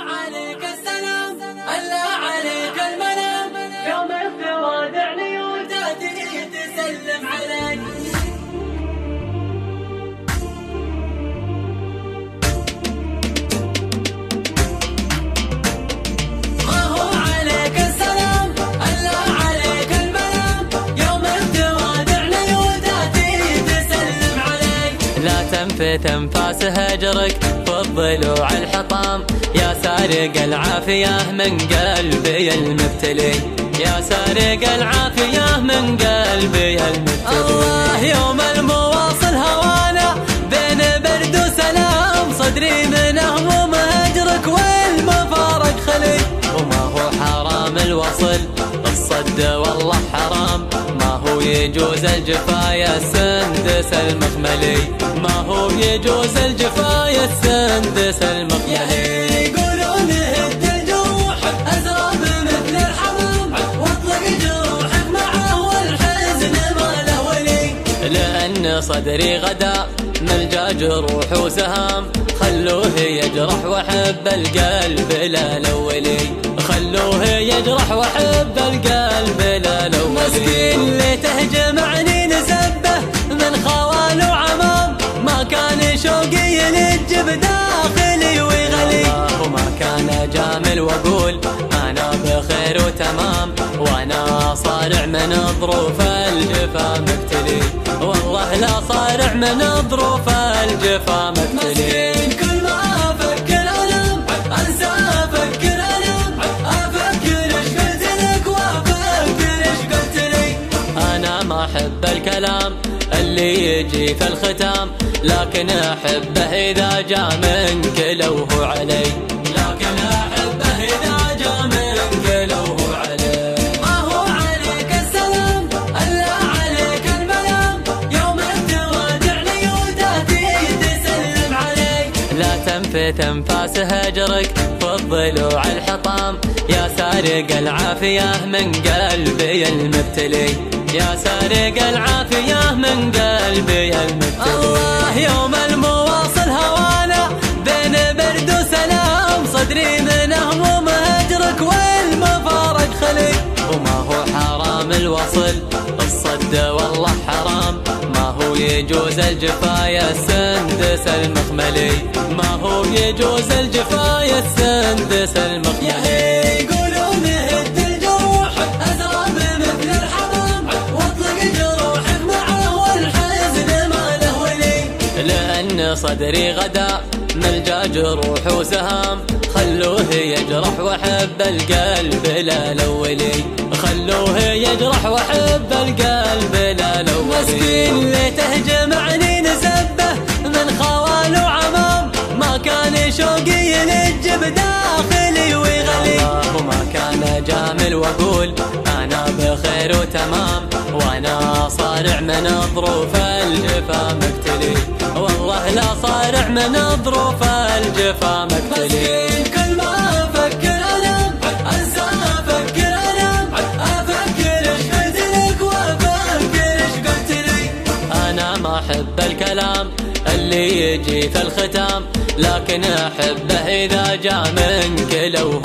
عليك السلام الله عليك المنام. يوم يوم الثوادع ليوتاتي تسلم عليك. لا تنفث انفاس هجرك الضلوع الحطام. يا سارق العافية من قلبي المبتلي. يا سارق العافية من قلبي المبتلي. الله يوم المواصل هوانا. بين برد وسلام. صدري من هموم هجرك والمفارق خلي. وما هو حرام الوصل. الصد والله حرام. ما هو يجوز الجفا يا السندس المخملي. ما هو يجوز الجفا يقولون هد الجروح أزراب مثل الحمام. واطلق جروحك معه والحزن ما له ولي. لأن صدري غدا ملجا جروح وسهام. خلوه يجرح وحب القلب لا الأولي خلوه يجرح وحب القلب بداخلي ويغلي. وما كان جامل وأقول أنا بخير وتمام وأنا صارع من ظروف الجفا مبتلي والله لا صارع من ظروف الجفا مبتلي كل ما أنام أفكر إيش قلت لك وأفكر إيش قلت لي. أنا ما أحب الكلام اللي يجي في الختام. لكن أحبه إذا جاء منك لو هو علي. لكن جاء منك لو هو علي. ما هو عليك السلام الله عليك المنام يوم ليوتاتي تسلم عليك لا تنفث انفاس هجرك في الضلوع الحطام. يا سارق العافية من قلبي المبتلي. يا سارق العافية من قلبي المبتلي. الوصل الصد والله حرام. ما هو يجوز الجفا يا السندس المخملي. ما هو يجوز الجفا يا السندس يا المخملي الجروح مثل الحمام. واطلق جروحك معه والحزن ما له ولي. لأن صدري غدا ملجأ جروح وسهام. خلوه يجرح وحب القلب لا الأولي خلوه يجرح وحب القلب لا الأولي مسكين اللي تهجمعني نسبه من خوال وعمام. ما كان شوقي يلج بداخلي ويغلي. وما كان جامل واقول أنا بخير وتمام. وأنا صارع من ظروف الجفا مبتلي والله لا صارع من ظروف الجفا مبتلي أنا ما أحب الكلام اللي يجي في الختام لكن أحبه إذا جاء منك لو